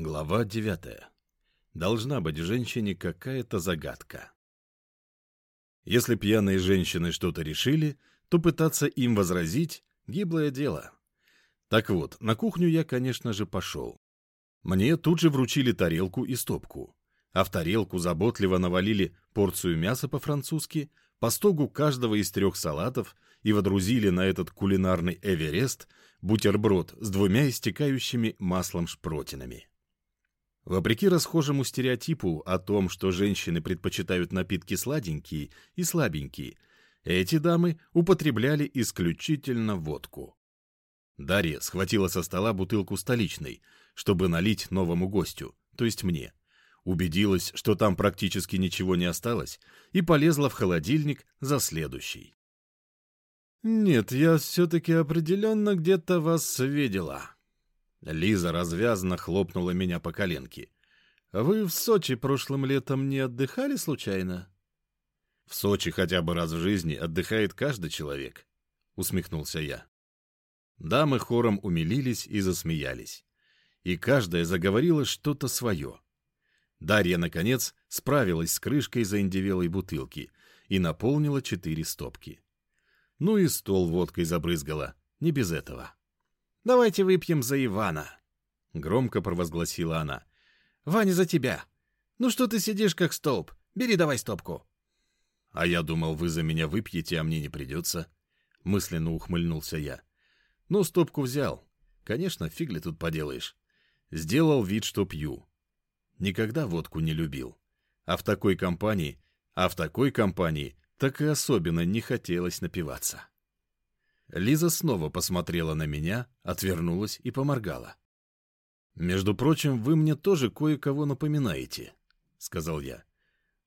Глава девятая. Должна быть в женщине какая-то загадка. Если пьяные женщины что-то решили, то пытаться им возразить — гиблое дело. Так вот, на кухню я, конечно же, пошел. Мне тут же вручили тарелку и стопку, а в тарелку заботливо навалили порцию мяса по-французски, по стогу каждого из трех салатов и водрузили на этот кулинарный Эверест бутерброд с двумя истекающими маслом шпротинами. Вопреки расхожему стереотипу о том, что женщины предпочитают напитки сладенькие и слабенькие, эти дамы употребляли исключительно водку. Дарья схватила со стола бутылку столичной, чтобы налить новому гостю, то есть мне. Убедилась, что там практически ничего не осталось, и полезла в холодильник за следующий. «Нет, я все-таки определенно где-то вас видела», Лиза развязно хлопнула меня по коленке. «Вы в Сочи прошлым летом не отдыхали случайно?» «В Сочи хотя бы раз в жизни отдыхает каждый человек», — усмехнулся я. Дамы хором умилились и засмеялись. И каждая заговорила что-то свое. Дарья, наконец, справилась с крышкой заиндевелой бутылки и наполнила четыре стопки. Ну и стол водкой забрызгала, не без этого. Давайте выпьем за Ивана!» — громко провозгласила она. «Ваня, за тебя! Ну что ты сидишь как столб? Бери давай стопку!» «А я думал, вы за меня выпьете, а мне не придется», — мысленно ухмыльнулся я. «Ну, стопку взял. Конечно, фиг ли тут поделаешь. Сделал вид, что пью. Никогда водку не любил. А в такой компании, а в такой компании так и особенно не хотелось напиваться». Лиза снова посмотрела на меня, отвернулась и поморгала. «Между прочим, вы мне тоже кое-кого напоминаете», — сказал я.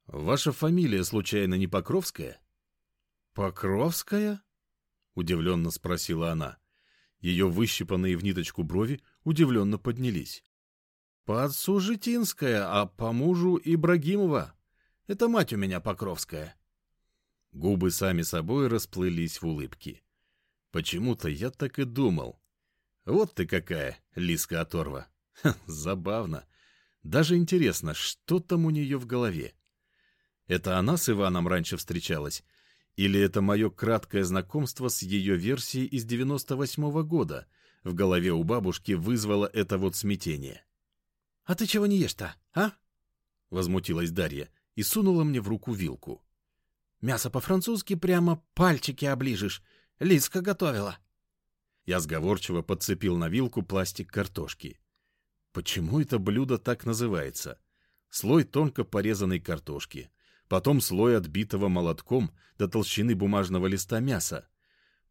«Ваша фамилия, случайно, не Покровская?» «Покровская?» — удивленно спросила она. Ее выщипанные в ниточку брови удивленно поднялись. «По отцу Житинская, а по мужу Ибрагимова. Это мать у меня Покровская». Губы сами собой расплылись в улыбке. Почему-то я так и думал. Вот ты какая, Лиска Оторва. Ха, забавно. Даже интересно, что там у нее в голове. Это она с Иваном раньше встречалась? Или это мое краткое знакомство с ее версией из 98-го года в голове у бабушки вызвало это вот смятение? — А ты чего не ешь-то, а? — возмутилась Дарья и сунула мне в руку вилку. — Мясо по-французски прямо пальчики оближешь, Лиска готовила. Я сговорчиво подцепил на вилку пластик картошки. Почему это блюдо так называется? Слой тонко порезанной картошки, потом слой отбитого молотком до толщины бумажного листа мяса,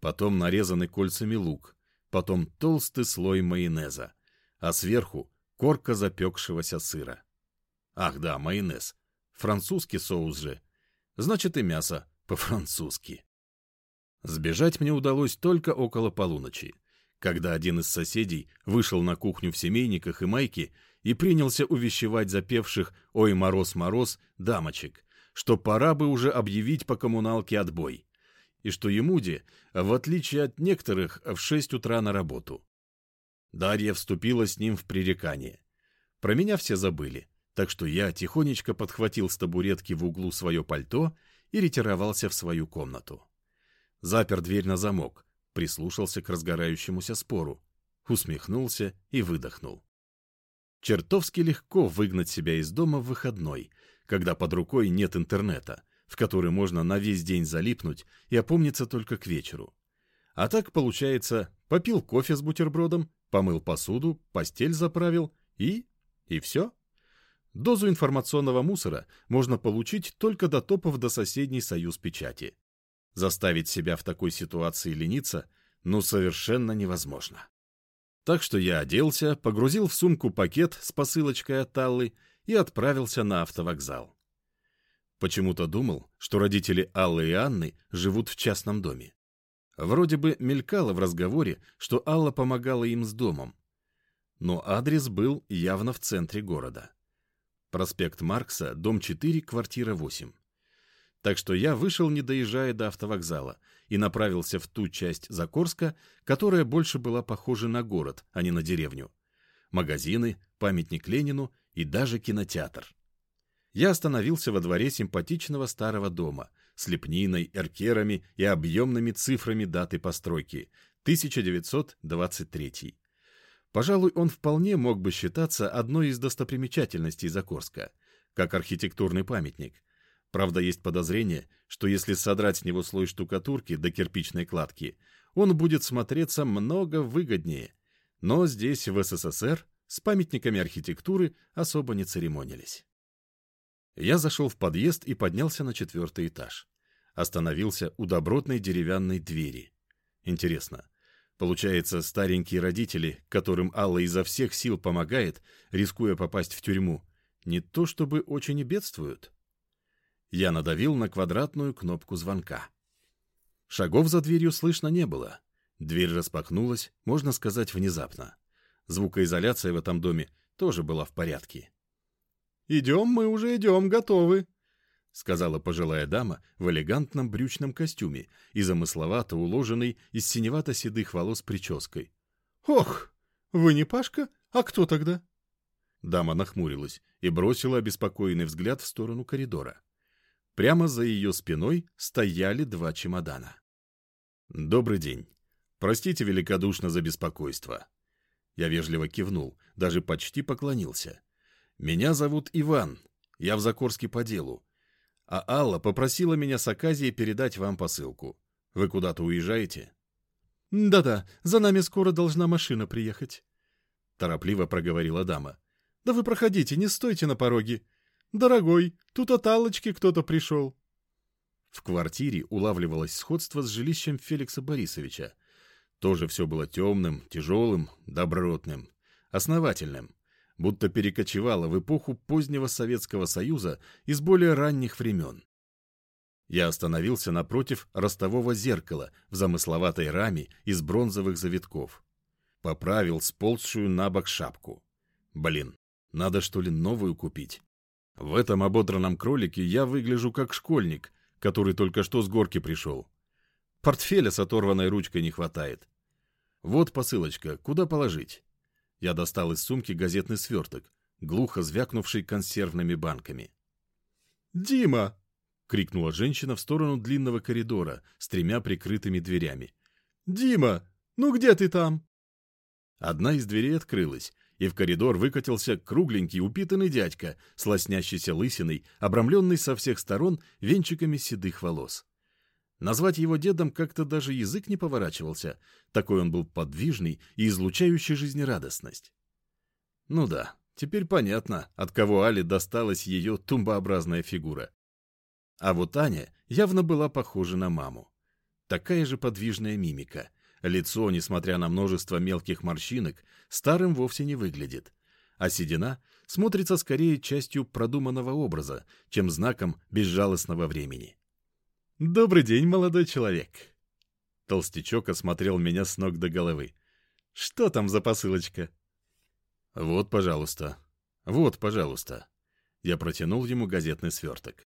потом нарезанный кольцами лук, потом толстый слой майонеза, а сверху корка запекшегося сыра. Ах да, майонез. Французский соус же. Значит и мясо по-французски. Сбежать мне удалось только около полуночи, когда один из соседей вышел на кухню в семейниках и майке и принялся увещевать запевших «Ой, мороз, мороз» дамочек, что пора бы уже объявить по коммуналке отбой, и что Емуде, в отличие от некоторых, в шесть утра на работу. Дарья вступила с ним в пререкание. Про меня все забыли, так что я тихонечко подхватил с табуретки в углу свое пальто и ретировался в свою комнату запер дверь на замок, прислушался к разгорающемуся спору, усмехнулся и выдохнул. Чертовски легко выгнать себя из дома в выходной, когда под рукой нет интернета, в который можно на весь день залипнуть и опомниться только к вечеру. А так, получается, попил кофе с бутербродом, помыл посуду, постель заправил и... и все. Дозу информационного мусора можно получить только до топов до соседней союз печати. Заставить себя в такой ситуации лениться ну совершенно невозможно. Так что я оделся, погрузил в сумку пакет с посылочкой от Аллы и отправился на автовокзал. Почему-то думал, что родители Аллы и Анны живут в частном доме. Вроде бы мелькало в разговоре, что Алла помогала им с домом. Но адрес был явно в центре города. Проспект Маркса, дом 4, квартира 8. Так что я вышел, не доезжая до автовокзала, и направился в ту часть Закорска, которая больше была похожа на город, а не на деревню. магазины, памятник Ленину и даже кинотеатр. Я остановился во дворе симпатичного старого дома с лепниной, эркерами и объемными цифрами даты постройки – 1923. Пожалуй, он вполне мог бы считаться одной из достопримечательностей Закорска, как архитектурный памятник. Правда, есть подозрение, что если содрать с него слой штукатурки до кирпичной кладки, он будет смотреться много выгоднее. Но здесь, в СССР, с памятниками архитектуры особо не церемонились. Я зашел в подъезд и поднялся на четвертый этаж. Остановился у добротной деревянной двери. Интересно, получается, старенькие родители, которым Алла изо всех сил помогает, рискуя попасть в тюрьму, не то чтобы очень и бедствуют? Я надавил на квадратную кнопку звонка. Шагов за дверью слышно не было. Дверь распахнулась, можно сказать, внезапно. Звукоизоляция в этом доме тоже была в порядке. «Идем, мы уже идем, готовы», — сказала пожилая дама в элегантном брючном костюме и замысловато уложенной из синевато-седых волос прической. «Ох, вы не Пашка? А кто тогда?» Дама нахмурилась и бросила обеспокоенный взгляд в сторону коридора. Прямо за ее спиной стояли два чемодана. «Добрый день. Простите великодушно за беспокойство». Я вежливо кивнул, даже почти поклонился. «Меня зовут Иван. Я в Закорске по делу. А Алла попросила меня с Аказией передать вам посылку. Вы куда-то уезжаете?» «Да-да, за нами скоро должна машина приехать», — торопливо проговорила дама. «Да вы проходите, не стойте на пороге. Дорогой, тут от Аллочки кто-то пришел». В квартире улавливалось сходство с жилищем Феликса Борисовича. Тоже все было темным, тяжелым, добротным, основательным будто перекочевала в эпоху позднего Советского Союза из более ранних времен. Я остановился напротив ростового зеркала в замысловатой раме из бронзовых завитков. Поправил сползшую на бок шапку. Блин, надо что ли новую купить? В этом ободранном кролике я выгляжу как школьник, который только что с горки пришел. Портфеля с оторванной ручкой не хватает. Вот посылочка, куда положить? Я достал из сумки газетный сверток, глухо звякнувший консервными банками. «Дима!» — крикнула женщина в сторону длинного коридора с тремя прикрытыми дверями. «Дима, ну где ты там?» Одна из дверей открылась, и в коридор выкатился кругленький упитанный дядька с лоснящейся лысиной, обрамленный со всех сторон венчиками седых волос. Назвать его дедом как-то даже язык не поворачивался, такой он был подвижный и излучающий жизнерадостность. Ну да, теперь понятно, от кого Али досталась ее тумбообразная фигура. А вот Аня явно была похожа на маму. Такая же подвижная мимика. Лицо, несмотря на множество мелких морщинок, старым вовсе не выглядит. А седина смотрится скорее частью продуманного образа, чем знаком безжалостного времени. «Добрый день, молодой человек!» Толстячок осмотрел меня с ног до головы. «Что там за посылочка?» «Вот, пожалуйста. Вот, пожалуйста». Я протянул ему газетный сверток.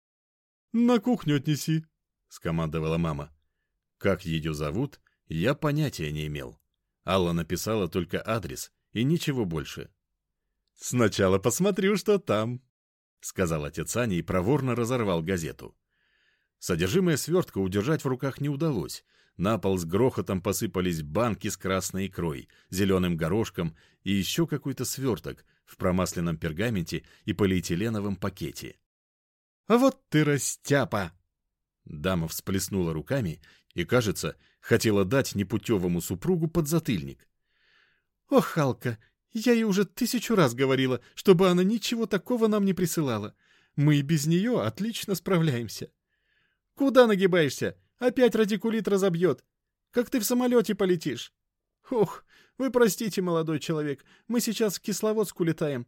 «На кухню отнеси», — скомандовала мама. Как ее зовут, я понятия не имел. Алла написала только адрес и ничего больше. «Сначала посмотрю, что там», — сказал отец Ани и проворно разорвал газету. Содержимое свертка удержать в руках не удалось. На пол с грохотом посыпались банки с красной икрой, зеленым горошком и еще какой-то сверток в промасленном пергаменте и полиэтиленовом пакете. «А вот ты растяпа!» Дама всплеснула руками и, кажется, хотела дать непутевому супругу подзатыльник. «Ох, Халка, я ей уже тысячу раз говорила, чтобы она ничего такого нам не присылала. Мы и без нее отлично справляемся». Куда нагибаешься? Опять радикулит разобьет. Как ты в самолете полетишь? Ух, вы простите, молодой человек, мы сейчас в Кисловодск улетаем.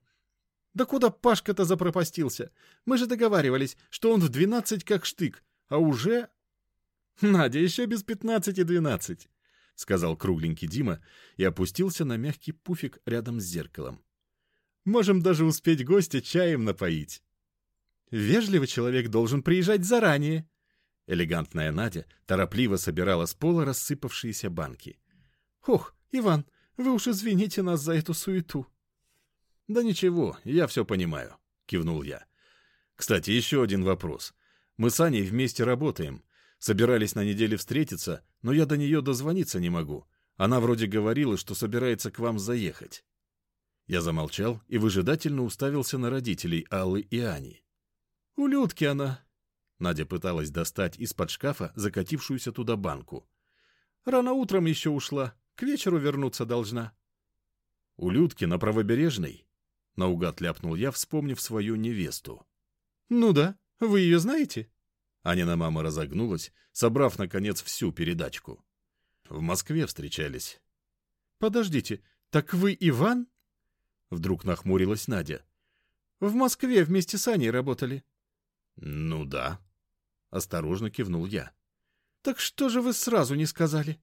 Да куда Пашка-то запропастился? Мы же договаривались, что он в двенадцать как штык, а уже... Надя, еще без пятнадцати двенадцать, — сказал кругленький Дима и опустился на мягкий пуфик рядом с зеркалом. Можем даже успеть гостя чаем напоить. Вежливый человек должен приезжать заранее, Элегантная Надя торопливо собирала с пола рассыпавшиеся банки. «Ох, Иван, вы уж извините нас за эту суету». Да ничего, я все понимаю, кивнул я. Кстати, еще один вопрос. Мы с Аней вместе работаем. Собирались на неделе встретиться, но я до нее дозвониться не могу. Она вроде говорила, что собирается к вам заехать. Я замолчал и выжидательно уставился на родителей Аллы и Ани. «У Людки она». Надя пыталась достать из-под шкафа закатившуюся туда банку. «Рано утром еще ушла. К вечеру вернуться должна». «У Людки на правобережной?» Наугад ляпнул я, вспомнив свою невесту. «Ну да, вы ее знаете?» Анина мама разогнулась, собрав, наконец, всю передачку. В Москве встречались. «Подождите, так вы Иван?» Вдруг нахмурилась Надя. «В Москве вместе с Аней работали». «Ну да». Осторожно кивнул я. «Так что же вы сразу не сказали?»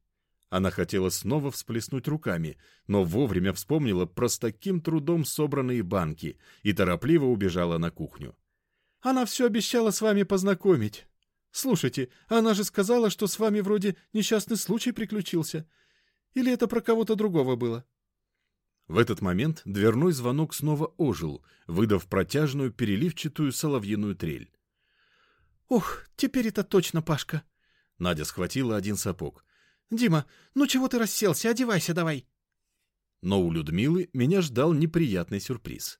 Она хотела снова всплеснуть руками, но вовремя вспомнила про с таким трудом собранные банки и торопливо убежала на кухню. «Она все обещала с вами познакомить. Слушайте, она же сказала, что с вами вроде несчастный случай приключился. Или это про кого-то другого было?» В этот момент дверной звонок снова ожил, выдав протяжную переливчатую соловьиную трель. «Ух, теперь это точно Пашка!» Надя схватила один сапог. «Дима, ну чего ты расселся? Одевайся давай!» Но у Людмилы меня ждал неприятный сюрприз.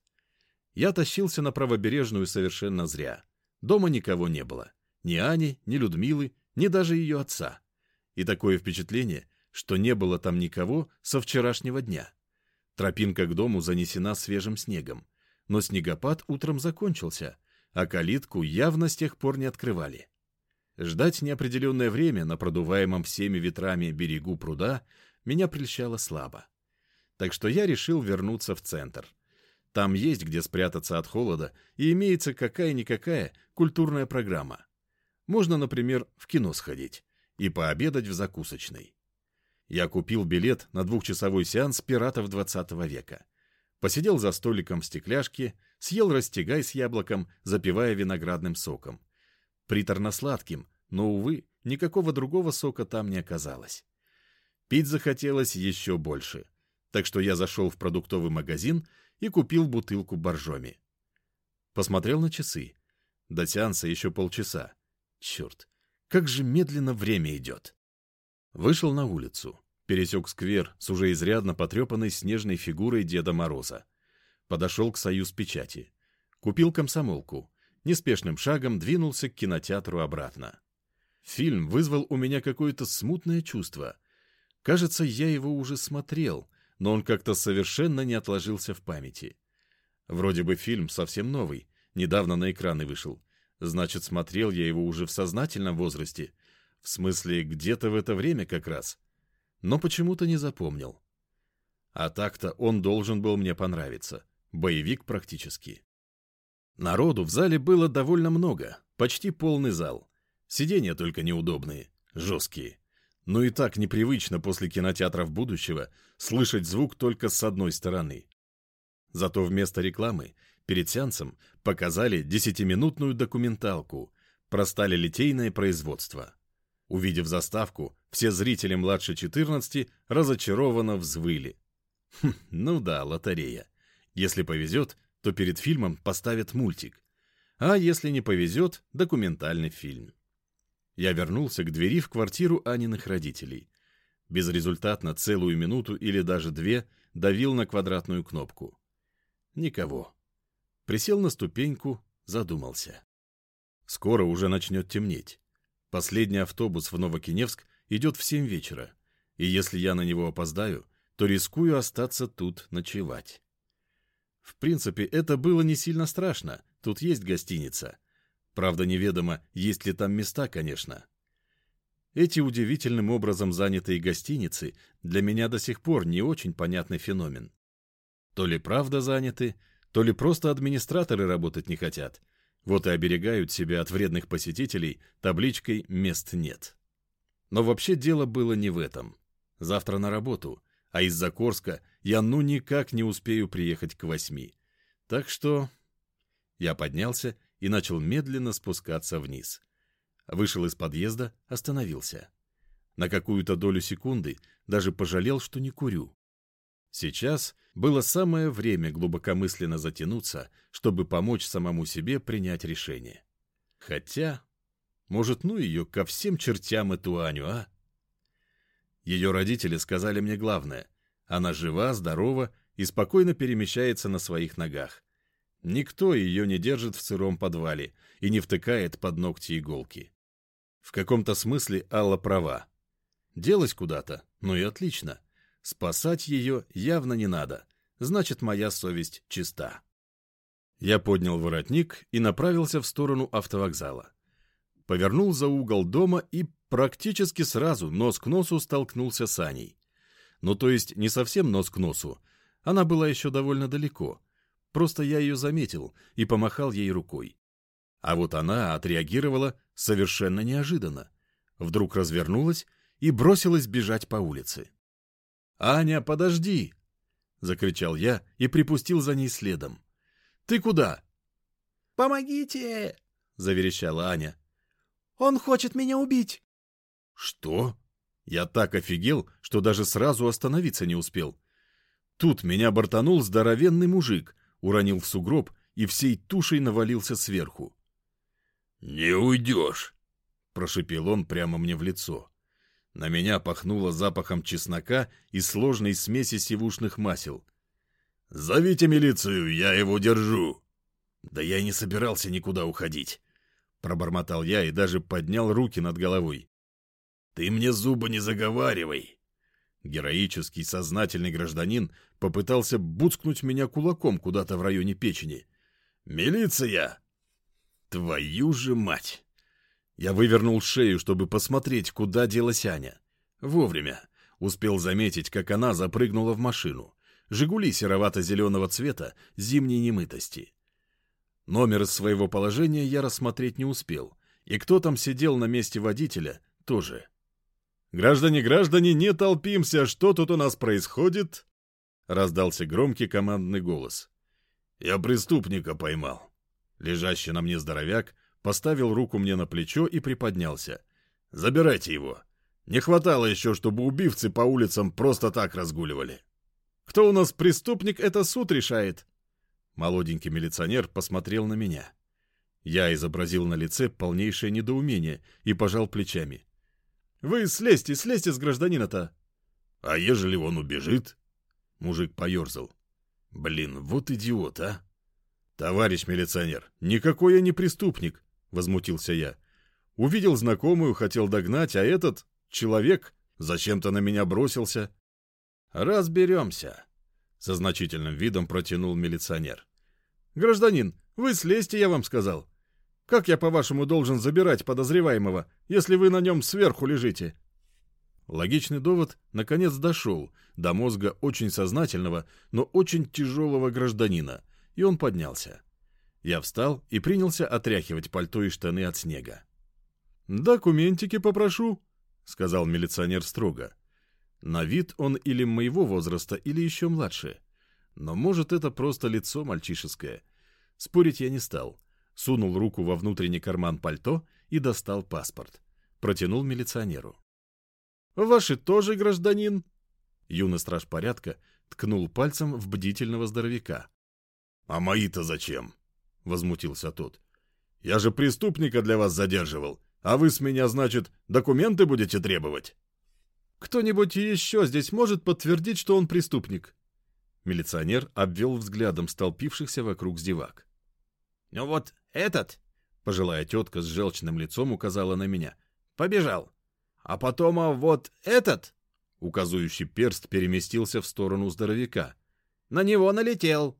Я тащился на правобережную совершенно зря. Дома никого не было. Ни Ани, ни Людмилы, ни даже ее отца. И такое впечатление, что не было там никого со вчерашнего дня. Тропинка к дому занесена свежим снегом, но снегопад утром закончился, а калитку явно с тех пор не открывали. Ждать неопределенное время на продуваемом всеми ветрами берегу пруда меня прельщало слабо. Так что я решил вернуться в центр. Там есть где спрятаться от холода и имеется какая-никакая культурная программа. Можно, например, в кино сходить и пообедать в закусочной. Я купил билет на двухчасовой сеанс пиратов 20 века. Посидел за столиком в стекляшке, съел растягай с яблоком, запивая виноградным соком. Приторно-сладким, но, увы, никакого другого сока там не оказалось. Пить захотелось еще больше, так что я зашел в продуктовый магазин и купил бутылку боржоми. Посмотрел на часы. До сеанса еще полчаса. Черт, как же медленно время идет. Вышел на улицу, пересек сквер с уже изрядно потрепанной снежной фигурой Деда Мороза. Подошел к союз печати. Купил комсомолку. Неспешным шагом двинулся к кинотеатру обратно. Фильм вызвал у меня какое-то смутное чувство. Кажется, я его уже смотрел, но он как-то совершенно не отложился в памяти. Вроде бы фильм совсем новый, недавно на экраны вышел. Значит, смотрел я его уже в сознательном возрасте — в смысле, где-то в это время как раз. Но почему-то не запомнил. А так-то он должен был мне понравиться. Боевик практически. Народу в зале было довольно много, почти полный зал. Сиденья только неудобные, жесткие. Но и так непривычно после кинотеатров будущего слышать звук только с одной стороны. Зато вместо рекламы перед сеансом показали десятиминутную документалку про сталелитейное производство. Увидев заставку, все зрители младше 14 разочарованно взвыли. Хм, ну да, лотерея. Если повезет, то перед фильмом поставят мультик. А если не повезет, документальный фильм. Я вернулся к двери в квартиру Аниных родителей. Безрезультатно целую минуту или даже две давил на квадратную кнопку. Никого. Присел на ступеньку, задумался. Скоро уже начнет темнеть. Последний автобус в Новокиневск идет в семь вечера, и если я на него опоздаю, то рискую остаться тут ночевать. В принципе, это было не сильно страшно, тут есть гостиница. Правда, неведомо, есть ли там места, конечно. Эти удивительным образом занятые гостиницы для меня до сих пор не очень понятный феномен. То ли правда заняты, то ли просто администраторы работать не хотят, вот и оберегают себя от вредных посетителей табличкой «Мест нет». Но вообще дело было не в этом. Завтра на работу, а из-за Корска я ну никак не успею приехать к восьми. Так что... Я поднялся и начал медленно спускаться вниз. Вышел из подъезда, остановился. На какую-то долю секунды даже пожалел, что не курю. Сейчас было самое время глубокомысленно затянуться, чтобы помочь самому себе принять решение. Хотя, может, ну ее ко всем чертям эту Аню, а? Ее родители сказали мне главное. Она жива, здорова и спокойно перемещается на своих ногах. Никто ее не держит в сыром подвале и не втыкает под ногти иголки. В каком-то смысле Алла права. Делась куда-то, ну и отлично. Спасать ее явно не надо, значит, моя совесть чиста. Я поднял воротник и направился в сторону автовокзала. Повернул за угол дома и практически сразу нос к носу столкнулся с Аней. Ну, то есть не совсем нос к носу. Она была еще довольно далеко. Просто я ее заметил и помахал ей рукой. А вот она отреагировала совершенно неожиданно. Вдруг развернулась и бросилась бежать по улице. «Аня, подожди!» — закричал я и припустил за ней следом. «Ты куда?» «Помогите!» — заверещала Аня. «Он хочет меня убить!» «Что?» Я так офигел, что даже сразу остановиться не успел. Тут меня бортанул здоровенный мужик, уронил в сугроб и всей тушей навалился сверху. «Не уйдешь!» — прошипел он прямо мне в лицо. На меня пахнуло запахом чеснока и сложной смеси сивушных масел. «Зовите милицию, я его держу!» «Да я и не собирался никуда уходить!» Пробормотал я и даже поднял руки над головой. «Ты мне зубы не заговаривай!» Героический сознательный гражданин попытался буцкнуть меня кулаком куда-то в районе печени. «Милиция!» Твою же мать! Я вывернул шею, чтобы посмотреть, куда делась Аня. Вовремя. Успел заметить, как она запрыгнула в машину. «Жигули» серовато-зеленого цвета, зимней немытости. Номер из своего положения я рассмотреть не успел. И кто там сидел на месте водителя, тоже. «Граждане, граждане, не толпимся! Что тут у нас происходит?» Раздался громкий командный голос. «Я преступника поймал». Лежащий на мне здоровяк поставил руку мне на плечо и приподнялся. «Забирайте его. Не хватало еще, чтобы убивцы по улицам просто так разгуливали». «Кто у нас преступник, это суд решает». Молоденький милиционер посмотрел на меня. Я изобразил на лице полнейшее недоумение и пожал плечами. «Вы слезьте, слезьте с гражданина-то!» «А ежели он убежит?» Мужик поерзал. «Блин, вот идиот, а!» «Товарищ милиционер, никакой я не преступник!» — возмутился я. «Увидел знакомую, хотел догнать, а этот человек зачем-то на меня бросился». «Разберемся», — со значительным видом протянул милиционер. «Гражданин, вы слезьте, я вам сказал. Как я, по-вашему, должен забирать подозреваемого, если вы на нем сверху лежите?» Логичный довод наконец дошел до мозга очень сознательного, но очень тяжелого гражданина, и он поднялся. Я встал и принялся отряхивать пальто и штаны от снега. «Документики попрошу», — сказал милиционер строго. На вид он или моего возраста, или еще младше. Но, может, это просто лицо мальчишеское. Спорить я не стал. Сунул руку во внутренний карман пальто и достал паспорт. Протянул милиционеру. «Ваши тоже, гражданин?» Юный страж порядка ткнул пальцем в бдительного здоровяка. «А мои-то зачем?» — возмутился тот. «Я же преступника для вас задерживал, а вы с меня, значит, документы будете требовать?» «Кто-нибудь еще здесь может подтвердить, что он преступник?» Милиционер обвел взглядом столпившихся вокруг зевак. «Ну вот этот?» — пожилая тетка с желчным лицом указала на меня. «Побежал. А потом, а вот этот?» Указующий перст переместился в сторону здоровяка. «На него налетел.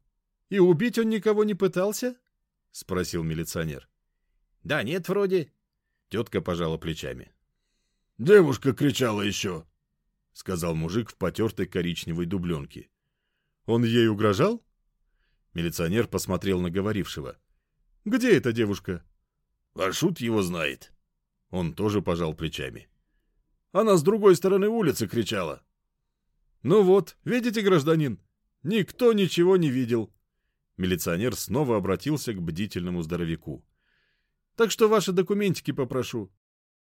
«И убить он никого не пытался?» — спросил милиционер. «Да нет, вроде». Тетка пожала плечами. «Девушка кричала еще», — сказал мужик в потертой коричневой дубленке. «Он ей угрожал?» Милиционер посмотрел на говорившего. «Где эта девушка?» «А шут его знает». Он тоже пожал плечами. «Она с другой стороны улицы кричала». «Ну вот, видите, гражданин, никто ничего не видел. Милиционер снова обратился к бдительному здоровяку. «Так что ваши документики попрошу.